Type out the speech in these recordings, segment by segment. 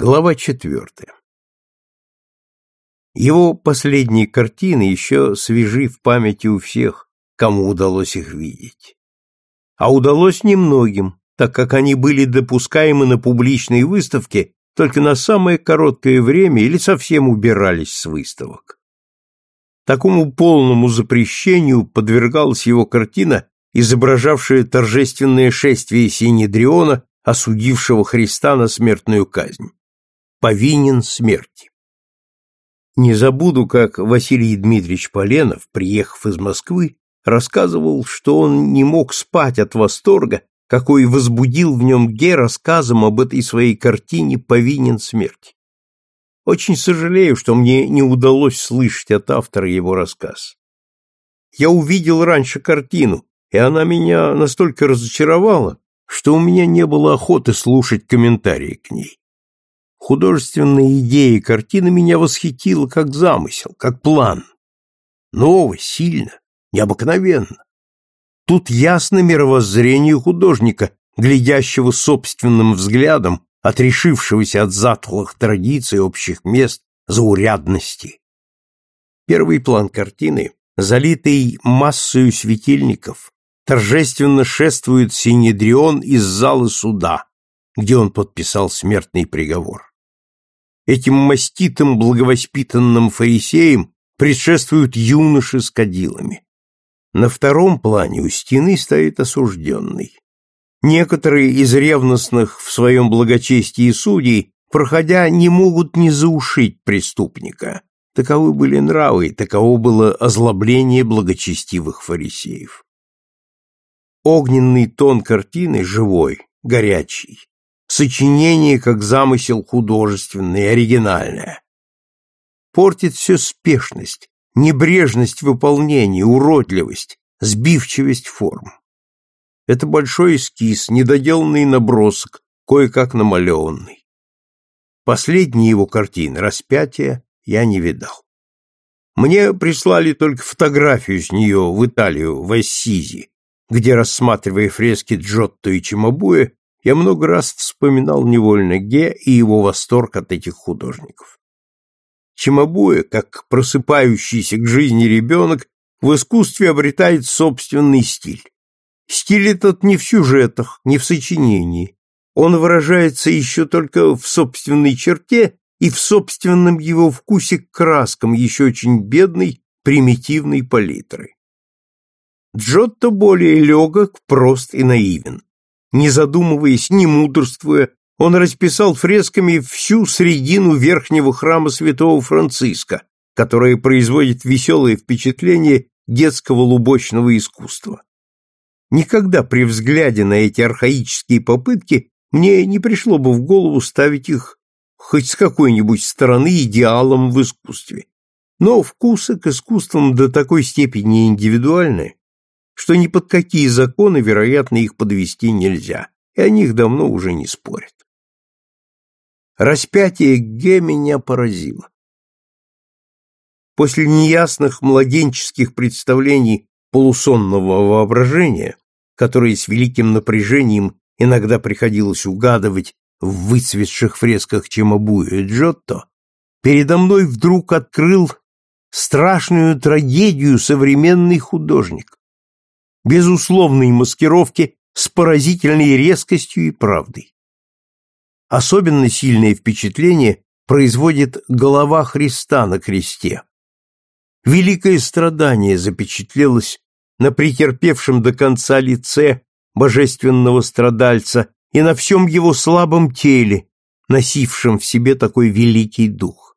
Глава четвертая. Его последние картины еще свежи в памяти у всех, кому удалось их видеть. А удалось немногим, так как они были допускаемы на публичные выставки только на самое короткое время или совсем убирались с выставок. Такому полному запрещению подвергалась его картина, изображавшая торжественное шествие Синедриона, осудившего Христа на смертную казнь повинен смерти. Не забуду, как Василий Дмитриевич Поленов, приехав из Москвы, рассказывал, что он не мог спать от восторга, какой возбудил в нем Ге рассказом об этой своей картине «Повинен смерти». Очень сожалею, что мне не удалось слышать от автора его рассказ. Я увидел раньше картину, и она меня настолько разочаровала, что у меня не было охоты слушать комментарии к ней. Художественная идея картины меня восхитила как замысел, как план. Ново, сильно, необыкновенно. Тут ясно мировоззрение художника, глядящего собственным взглядом, отрешившегося от затхлых традиций общих мест, заурядности. Первый план картины, залитый массою светильников, торжественно шествует Синедрион из зала суда, где он подписал смертный приговор. Этим маститым благовоспитанным фарисеям предшествуют юноши с кадилами. На втором плане у стены стоит осужденный. Некоторые из ревностных в своем благочестии судей, проходя, не могут не заушить преступника. Таковы были нравы, таково было озлобление благочестивых фарисеев. Огненный тон картины живой, горячий, сочинение как замысел художественный, оригинальное. Портит все спешность, небрежность выполнения, уродливость, сбивчивость форм. Это большой эскиз, недоделанный набросок, кое-как намалеванный. Последние его картины «Распятие» я не видал. Мне прислали только фотографию с нее в Италию, в Ассизи, где, рассматривая фрески Джотто и Чимабуэ, я много раз вспоминал невольно Ге и его восторг от этих художников. Чимабуэ, как просыпающийся к жизни ребенок, в искусстве обретает собственный стиль. Стиль этот не в сюжетах, не в сочинении. Он выражается еще только в собственной черте и в собственном его вкусе к краскам еще очень бедной, примитивной палитры. Джотто более легок, прост и наивен. Не задумываясь, не мудрствуя, он расписал фресками всю средину верхнего храма святого Франциска, которая производит веселое впечатление детского лубочного искусства. Никогда при взгляде на эти архаические попытки мне не пришло бы в голову ставить их хоть с какой-нибудь стороны идеалом в искусстве. Но вкусы к искусствам до такой степени индивидуальны, что ни под какие законы, вероятно, их подвести нельзя, и о них давно уже не спорят. Распятие Ге меня поразило. После неясных младенческих представлений полусонного воображения, которые с великим напряжением иногда приходилось угадывать в выцветших фресках Чемабуя и Джотто, передо мной вдруг открыл страшную трагедию современный художник, безусловной маскировки с поразительной резкостью и правдой. Особенно сильное впечатление производит голова Христа на кресте. Великое страдание запечатлелось на претерпевшем до конца лице божественного страдальца и на всем его слабом теле, носившем в себе такой великий дух.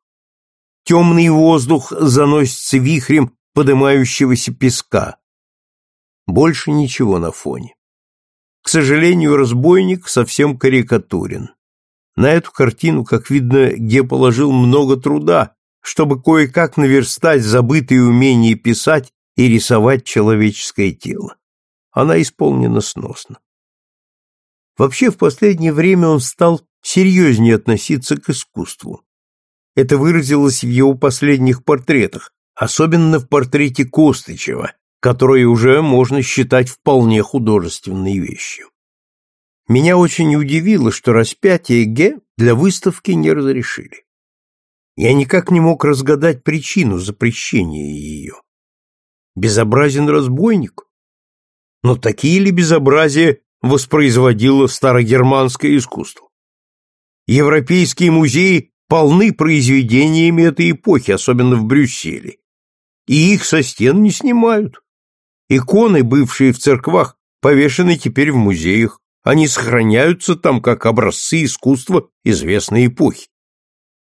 Темный воздух заносится вихрем поднимающегося песка. Больше ничего на фоне. К сожалению, разбойник совсем карикатурен. На эту картину, как видно, Ге положил много труда, чтобы кое-как наверстать забытые умения писать и рисовать человеческое тело. Она исполнена сносно. Вообще, в последнее время он стал серьезнее относиться к искусству. Это выразилось в его последних портретах, особенно в портрете Костычева, которые уже можно считать вполне художественной вещью. Меня очень удивило, что распятие Ге для выставки не разрешили. Я никак не мог разгадать причину запрещения ее. Безобразен разбойник? Но такие ли безобразия воспроизводило старогерманское искусство? Европейские музеи полны произведениями этой эпохи, особенно в Брюсселе. И их со стен не снимают. Иконы, бывшие в церквах, повешены теперь в музеях. Они сохраняются там как образцы искусства известной эпохи.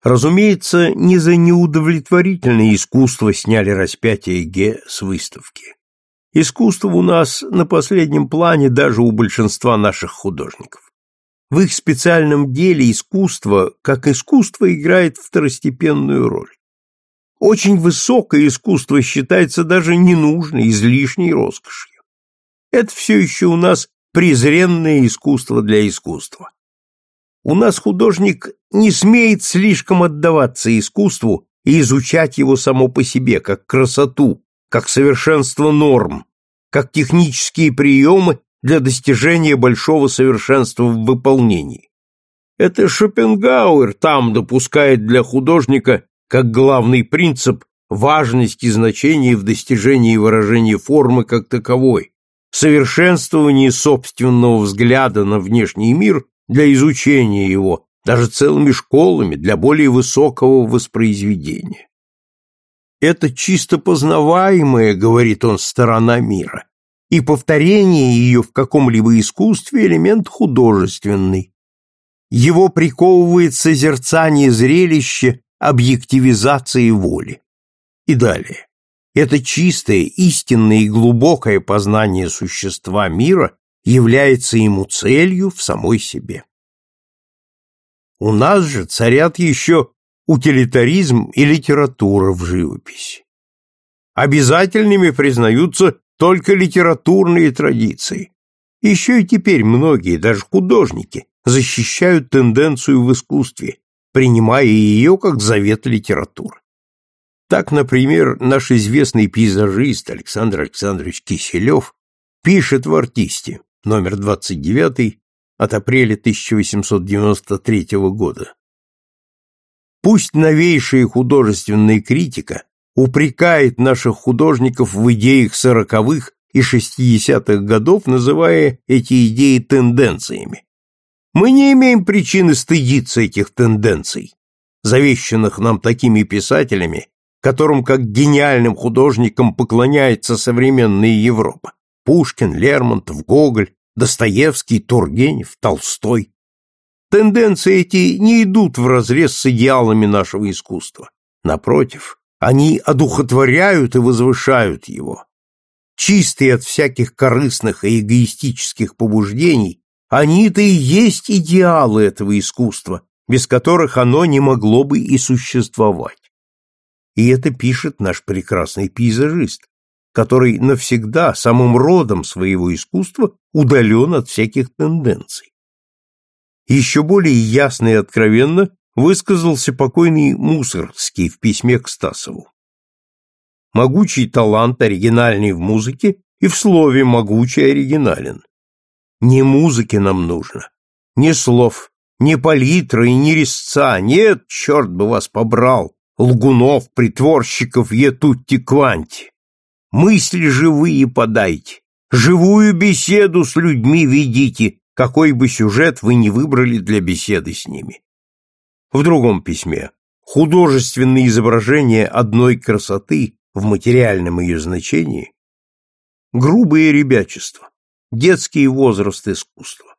Разумеется, не за неудовлетворительное искусство сняли распятие Ге с выставки. Искусство у нас на последнем плане даже у большинства наших художников. В их специальном деле искусство, как искусство, играет второстепенную роль. Очень высокое искусство считается даже ненужной, излишней роскошью. Это все еще у нас презренное искусство для искусства. У нас художник не смеет слишком отдаваться искусству и изучать его само по себе, как красоту, как совершенство норм, как технические приемы для достижения большого совершенства в выполнении. Это Шопенгауэр там допускает для художника как главный принцип важность и значение в достижении выражения формы как таковой, совершенствование собственного взгляда на внешний мир для изучения его, даже целыми школами для более высокого воспроизведения. Это чисто познаваемая, говорит он, сторона мира, и повторение ее в каком-либо искусстве элемент художественный. Его приковывает созерцание зрелища объективизации воли. И далее. Это чистое, истинное и глубокое познание существа мира является ему целью в самой себе. У нас же царят еще утилитаризм и литература в живописи. Обязательными признаются только литературные традиции. Еще и теперь многие, даже художники, защищают тенденцию в искусстве, принимая ее как завет литературы. Так, например, наш известный пейзажист Александр Александрович Киселев пишет в «Артисте», номер 29 от апреля 1893 года. Пусть новейшая художественная критика упрекает наших художников в идеях сороковых и шестидесятых годов, называя эти идеи тенденциями. Мы не имеем причины стыдиться этих тенденций, завещанных нам такими писателями, которым как гениальным художникам поклоняется современная Европа. Пушкин, Лермонтов, Гоголь, Достоевский, Тургенев, Толстой. Тенденции эти не идут вразрез с идеалами нашего искусства. Напротив, они одухотворяют и возвышают его. Чистые от всяких корыстных и эгоистических побуждений, они-то и есть идеалы этого искусства, без которых оно не могло бы и существовать. И это пишет наш прекрасный пейзажист, который навсегда самым родом своего искусства удален от всяких тенденций. Еще более ясно и откровенно высказался покойный Мусоргский в письме к Стасову. Могучий талант оригинальный в музыке и в слове могучий оригинален. Не музыки нам нужно, ни слов, ни палитры и ни резца, нет, черт бы вас побрал, лгунов, притворщиков етутти кванти. Мысли живые подайте, живую беседу с людьми ведите, какой бы сюжет вы ни выбрали для беседы с ними. В другом письме художественное изображение одной красоты в материальном ее значении грубое ребячество, детский возраст искусства.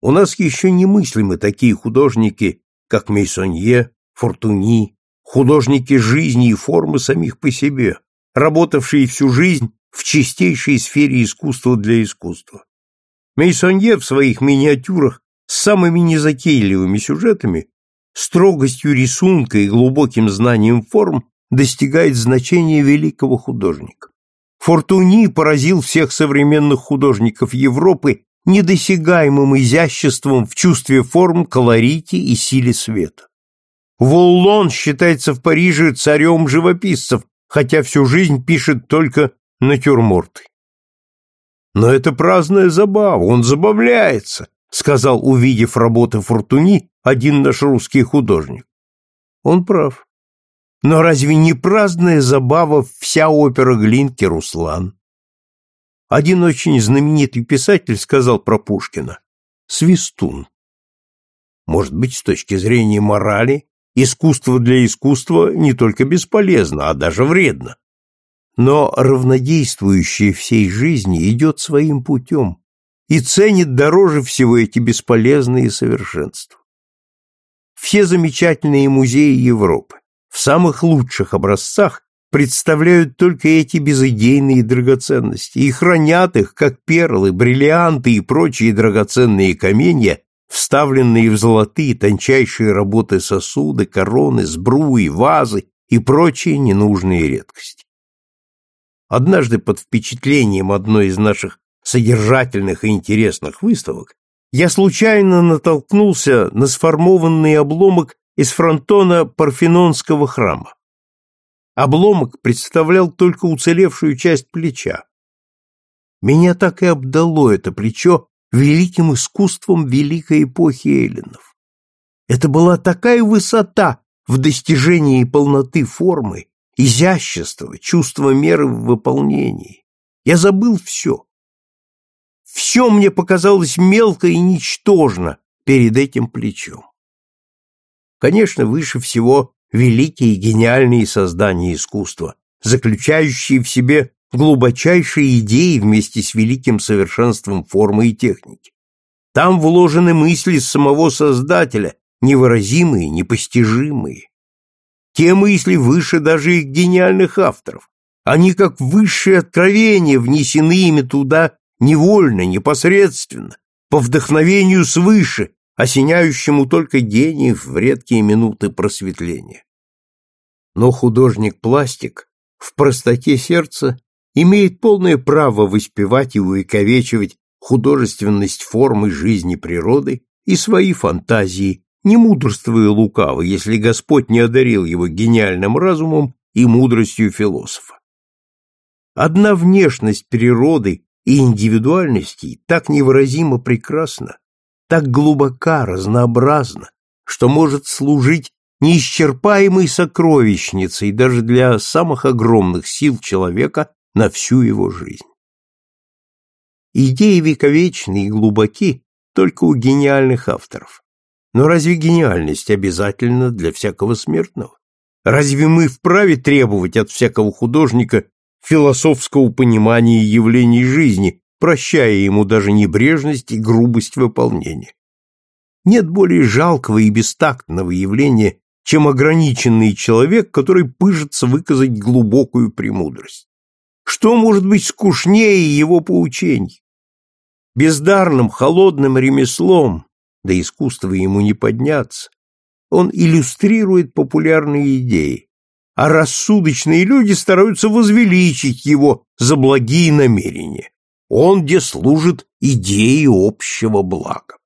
У нас еще немыслимы такие художники, как Мейсонье, Фортуни, художники жизни и формы самих по себе, работавшие всю жизнь в чистейшей сфере искусства для искусства. Мейсонье в своих миниатюрах с самыми незатейливыми сюжетами, строгостью рисунка и глубоким знанием форм достигает значения великого художника. Фортуни поразил всех современных художников Европы недосягаемым изяществом в чувстве форм, колорите и силе света. Воллон считается в Париже царем живописцев, хотя всю жизнь пишет только натюрморты. Но это праздная забава, он забавляется, сказал, увидев работы Фортуни, один наш русский художник. Он прав. Но разве не праздная забава вся опера Глинки «Руслан»? Один очень знаменитый писатель сказал про Пушкина «свистун». Может быть, с точки зрения морали, искусство для искусства не только бесполезно, а даже вредно. Но равнодействующее всей жизни идет своим путем и ценит дороже всего эти бесполезные совершенства. Все замечательные музеи Европы в самых лучших образцах представляют только эти безыдейные драгоценности и хранят их, как перлы, бриллианты и прочие драгоценные каменья, вставленные в золотые тончайшие работы сосуды, короны, сбруи, вазы и прочие ненужные редкости. Однажды под впечатлением одной из наших содержательных и интересных выставок я случайно натолкнулся на сформованный обломок из фронтона Парфенонского храма. Обломок представлял только уцелевшую часть плеча. Меня так и обдало это плечо великим искусством великой эпохи эллинов. Это была такая высота в достижении полноты формы, изящество, чувство меры в выполнении. Я забыл все. Все мне показалось мелко и ничтожно перед этим плечом. Конечно, выше всего великие и гениальные создания искусства, заключающие в себе глубочайшие идеи вместе с великим совершенством формы и техники. Там вложены мысли самого Создателя, невыразимые, непостижимые. Те мысли выше даже их гениальных авторов. Они как высшие откровения внесены ими туда невольно, непосредственно, по вдохновению свыше, осеняющему только гениев в редкие минуты просветления. Но художник-пластик в простоте сердца имеет полное право воспевать и увековечивать художественность формы жизни природы и свои фантазии, не мудрствуя лукаво, если Господь не одарил его гениальным разумом и мудростью философа. Одна внешность природы и индивидуальностей так невыразимо прекрасна, так глубока, разнообразна, что может служить неисчерпаемой сокровищницей даже для самых огромных сил человека на всю его жизнь. Идеи вековечны и глубоки только у гениальных авторов. Но разве гениальность обязательна для всякого смертного? Разве мы вправе требовать от всякого художника философского понимания явлений жизни, прощая ему даже небрежность и грубость выполнения? Нет более жалкого и бестактного явления, чем ограниченный человек, который пыжится выказать глубокую премудрость. Что может быть скучнее его поучений? Бездарным, холодным ремеслом, да искусство ему не подняться, он иллюстрирует популярные идеи, а рассудочные люди стараются возвеличить его за благие намерения. Он где служит идее общего блага.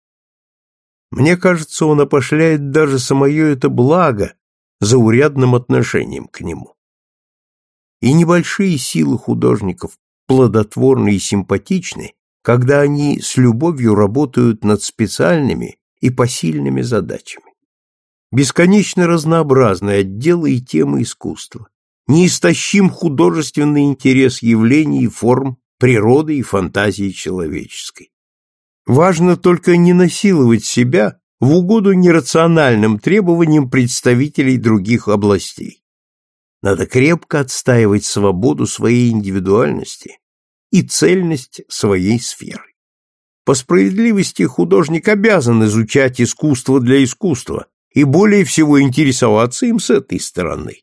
Мне кажется, он опошляет даже самое это благо заурядным отношением к нему. И небольшие силы художников плодотворны и симпатичны, когда они с любовью работают над специальными и посильными задачами. Бесконечно разнообразны отделы и темы искусства. Неистощим художественный интерес явлений и форм природы и фантазии человеческой. Важно только не насиловать себя в угоду нерациональным требованиям представителей других областей. Надо крепко отстаивать свободу своей индивидуальности и цельность своей сферы. По справедливости художник обязан изучать искусство для искусства и более всего интересоваться им с этой стороны.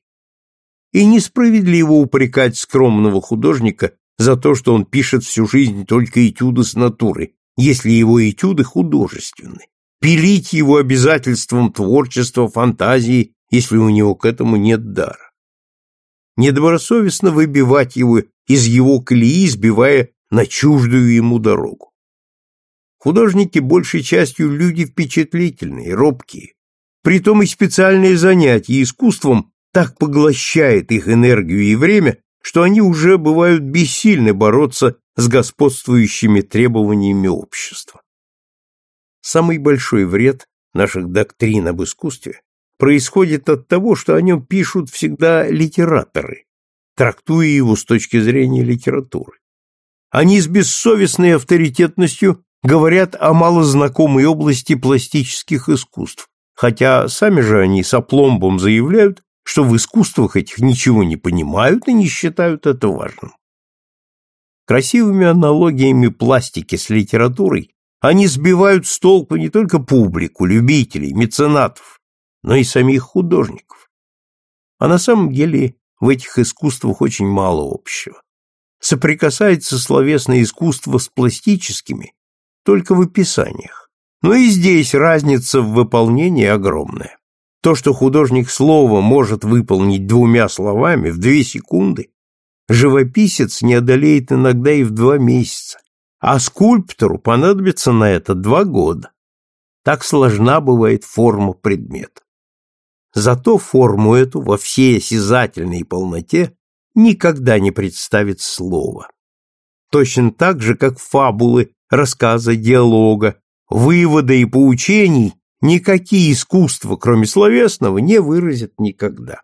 И несправедливо упрекать скромного художника за то, что он пишет всю жизнь только этюды с натуры, если его этюды художественны, пилить его обязательством творчества, фантазии, если у него к этому нет дара. Недобросовестно выбивать его из его колеи, сбивая на чуждую ему дорогу. Художники большей частью люди впечатлительные, робкие. Притом и специальное занятие искусством так поглощает их энергию и время, что они уже бывают бессильны бороться с господствующими требованиями общества. Самый большой вред наших доктрин об искусстве происходит от того, что о нем пишут всегда литераторы, трактуя его с точки зрения литературы. Они с бессовестной авторитетностью говорят о малознакомой области пластических искусств, хотя сами же они с опломбом заявляют, что в искусствах этих ничего не понимают и не считают это важным. Красивыми аналогиями пластики с литературой они сбивают с толку не только публику, любителей, меценатов, но и самих художников. А на самом деле в этих искусствах очень мало общего. Соприкасается словесное искусство с пластическими только в описаниях. Но и здесь разница в выполнении огромная. То, что художник слова может выполнить двумя словами в две секунды, живописец не одолеет иногда и в два месяца, а скульптору понадобится на это два года. Так сложна бывает форма предмета. Зато форму эту во всей осязательной полноте никогда не представит слово. Точно так же, как фабулы, рассказы, диалога, выводы и поучений никакие искусства, кроме словесного, не выразят никогда.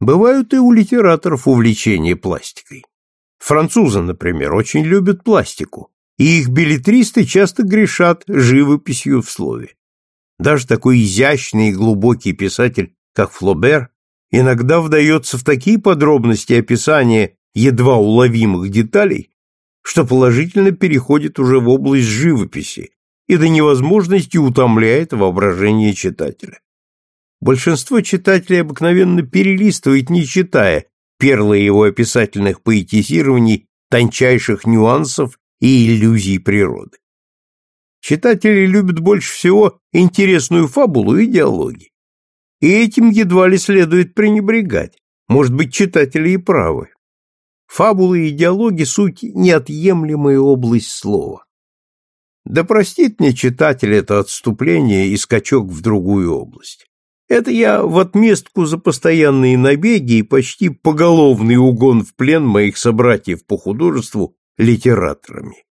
Бывают и у литераторов увлечения пластикой. Французы, например, очень любят пластику, и их билетристы часто грешат живописью в слове. Даже такой изящный и глубокий писатель, как Флобер, иногда вдается в такие подробности описания едва уловимых деталей, что положительно переходит уже в область живописи и до невозможности утомляет воображение читателя. Большинство читателей обыкновенно перелистывает, не читая, перлы его описательных поэтизирований тончайших нюансов и иллюзий природы. Читатели любят больше всего интересную фабулу и диалоги. И этим едва ли следует пренебрегать. Может быть, читатели и правы. Фабулы и диалоги – суть неотъемлемая область слова. Да простит мне читатель это отступление и скачок в другую область. Это я в отместку за постоянные набеги и почти поголовный угон в плен моих собратьев по художеству литераторами.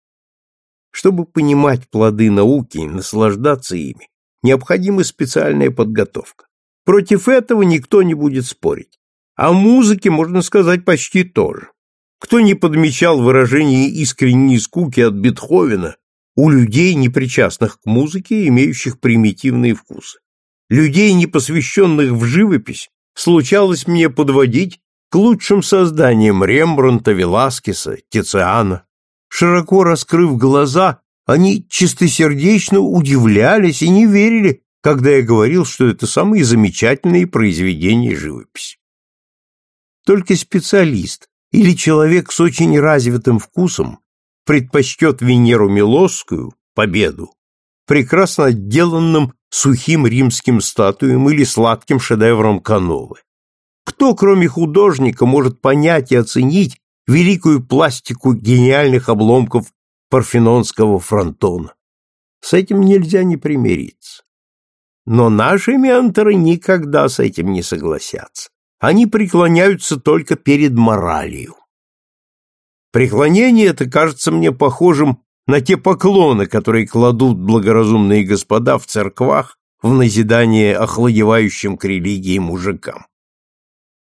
Чтобы понимать плоды науки и наслаждаться ими, необходима специальная подготовка. Против этого никто не будет спорить. О музыке можно сказать почти то же. Кто не подмечал выражение искренней скуки от Бетховена у людей, непричастных к музыке, имеющих примитивные вкусы? людей, не посвященных в живопись, случалось мне подводить к лучшим созданиям Рембрандта, Веласкеса, Тициана. Широко раскрыв глаза, они чистосердечно удивлялись и не верили, когда я говорил, что это самые замечательные произведения живописи. Только специалист или человек с очень развитым вкусом предпочтет Венеру Милосскую, победу, прекрасно отделанным сухим римским статуям или сладким шедевром Кановы. Кто, кроме художника, может понять и оценить великую пластику гениальных обломков парфенонского фронтона? С этим нельзя не примириться. Но наши менторы никогда с этим не согласятся. Они преклоняются только перед моралью. Преклонение это кажется мне похожим на те поклоны, которые кладут благоразумные господа в церквах в назидание охладевающим к религии мужикам.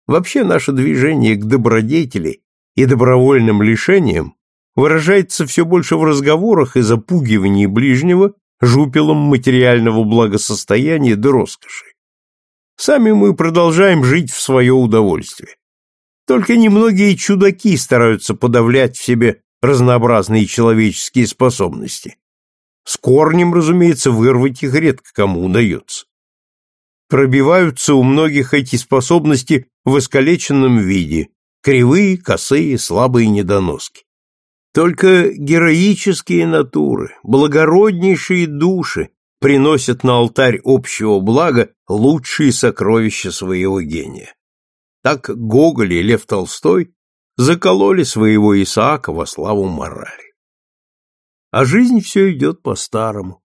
Вообще наше движение к добродетели и добровольным лишениям выражается все больше в разговорах и запугивании ближнего жупелом материального благосостояния до роскоши. Сами мы продолжаем жить в свое удовольствие. Только немногие чудаки стараются подавлять в себе разнообразные человеческие способности. С корнем, разумеется, вырвать их редко кому удается. Пробиваются у многих эти способности в искалеченном виде, кривые, косые, слабые недоноски. Только героические натуры, благороднейшие души приносят на алтарь общего блага лучшие сокровища своего гения. Так Гоголь и Лев Толстой закололи своего Исаака во славу морали. А жизнь все идет по-старому.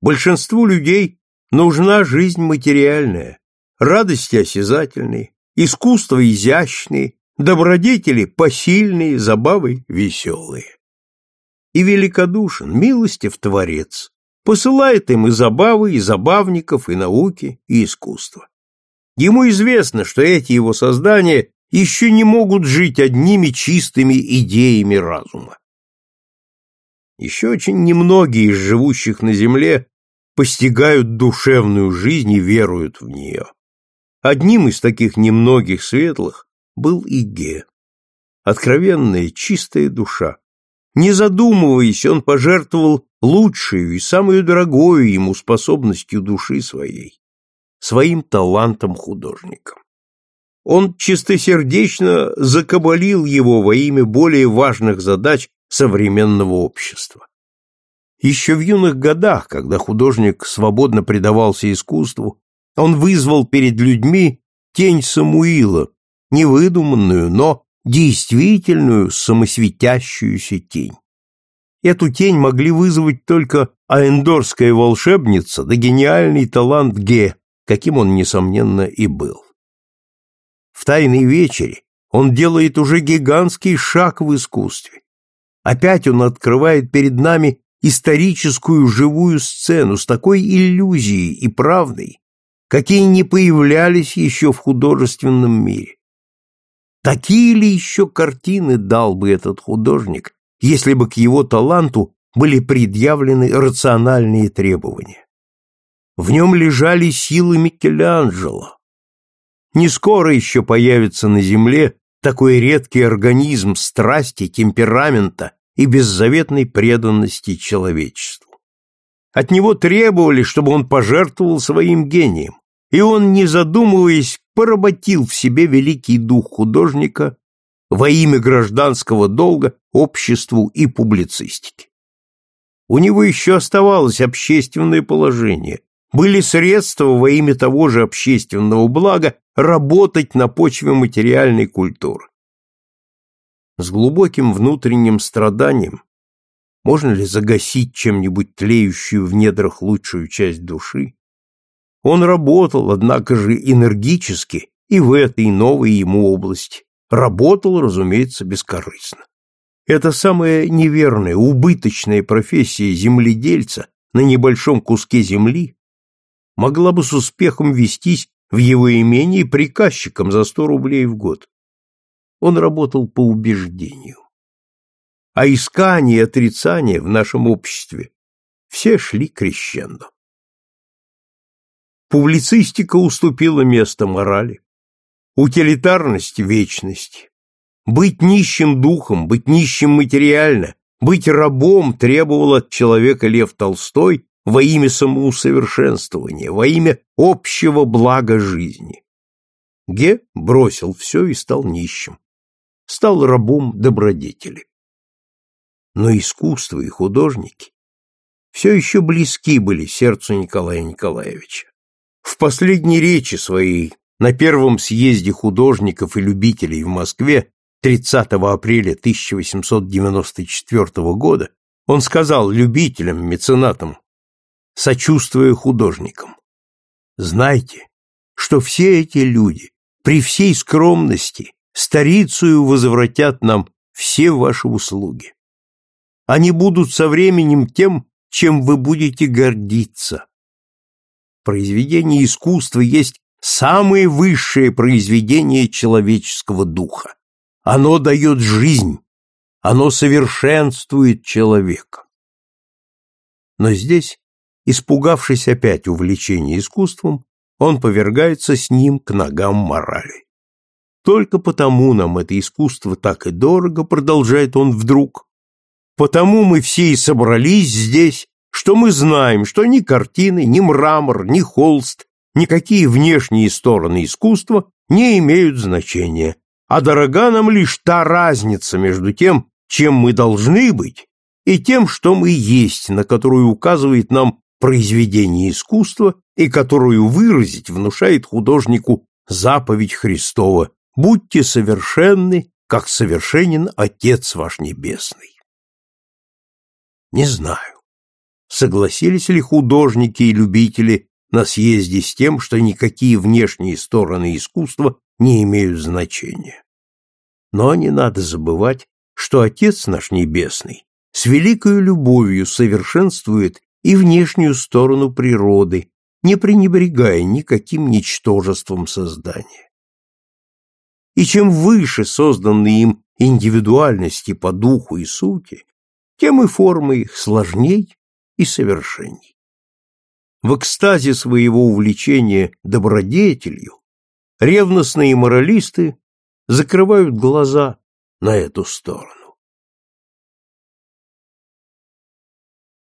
Большинству людей нужна жизнь материальная, радости осязательные, искусство изящные, добродетели посильные, забавы веселые. и великодушен, милостив Творец, посылает им и забавы, и забавников, и науки, и искусство. Ему известно, что эти его создания еще не могут жить одними чистыми идеями разума. Еще очень немногие из живущих на земле постигают душевную жизнь и веруют в нее. Одним из таких немногих светлых был Иге. Откровенная, чистая душа. Не задумываясь, он пожертвовал лучшую и самую дорогую ему способностью души своей, своим талантом художника. Он чистосердечно закабалил его во имя более важных задач современного общества. Еще в юных годах, когда художник свободно предавался искусству, он вызвал перед людьми тень Самуила, невыдуманную, но действительную самосветящуюся тень. Эту тень могли вызвать только аэндорская волшебница да гениальный талант Ге, каким он, несомненно, и был. В «Тайной вечере» он делает уже гигантский шаг в искусстве. Опять он открывает перед нами историческую живую сцену с такой иллюзией и правдой, какие не появлялись еще в художественном мире. Такие ли еще картины дал бы этот художник, если бы к его таланту были предъявлены рациональные требования? В нем лежали силы Микеланджело. Не скоро еще появится на земле такой редкий организм страсти, темперамента и беззаветной преданности человечеству. От него требовали, чтобы он пожертвовал своим гением, и он, не задумываясь, поработил в себе великий дух художника во имя гражданского долга, обществу и публицистике. У него еще оставалось общественное положение, были средства во имя того же общественного блага работать на почве материальной культуры. С глубоким внутренним страданием можно ли загасить чем-нибудь тлеющую в недрах лучшую часть души? Он работал, однако же, энергически и в этой новой ему области. Работал, разумеется, бескорыстно. Это самая неверная, убыточная профессия земледельца на небольшом куске земли могла бы с успехом вестись в его имении приказчиком за сто рублей в год. Он работал по убеждению. А искание и отрицание в нашем обществе все шли крещендо. Публицистика уступила место морали, утилитарность вечности. Быть нищим духом, быть нищим материально, быть рабом требовал от человека Лев Толстой во имя самоусовершенствования, во имя общего блага жизни. Ге бросил все и стал нищим стал рабом добродетели. Но искусство и художники все еще близки были сердцу Николая Николаевича. В последней речи своей на первом съезде художников и любителей в Москве 30 апреля 1894 года он сказал любителям, меценатам, сочувствуя художникам, «Знайте, что все эти люди при всей скромности старицею возвратят нам все ваши услуги. Они будут со временем тем, чем вы будете гордиться. Произведение искусства есть самое высшее произведение человеческого духа. Оно дает жизнь, оно совершенствует человека. Но здесь, испугавшись опять увлечения искусством, он повергается с ним к ногам морали. Только потому нам это искусство так и дорого, продолжает он вдруг. Потому мы все и собрались здесь, что мы знаем, что ни картины, ни мрамор, ни холст, никакие внешние стороны искусства не имеют значения, а дорога нам лишь та разница между тем, чем мы должны быть, и тем, что мы есть, на которую указывает нам произведение искусства и которую выразить внушает художнику заповедь Христова будьте совершенны, как совершенен Отец ваш Небесный. Не знаю, согласились ли художники и любители на съезде с тем, что никакие внешние стороны искусства не имеют значения. Но не надо забывать, что Отец наш Небесный с великою любовью совершенствует и внешнюю сторону природы, не пренебрегая никаким ничтожеством создания. И чем выше созданные им индивидуальности по духу и сути, тем и формы их сложней и совершенней. В экстазе своего увлечения добродетелью ревностные моралисты закрывают глаза на эту сторону.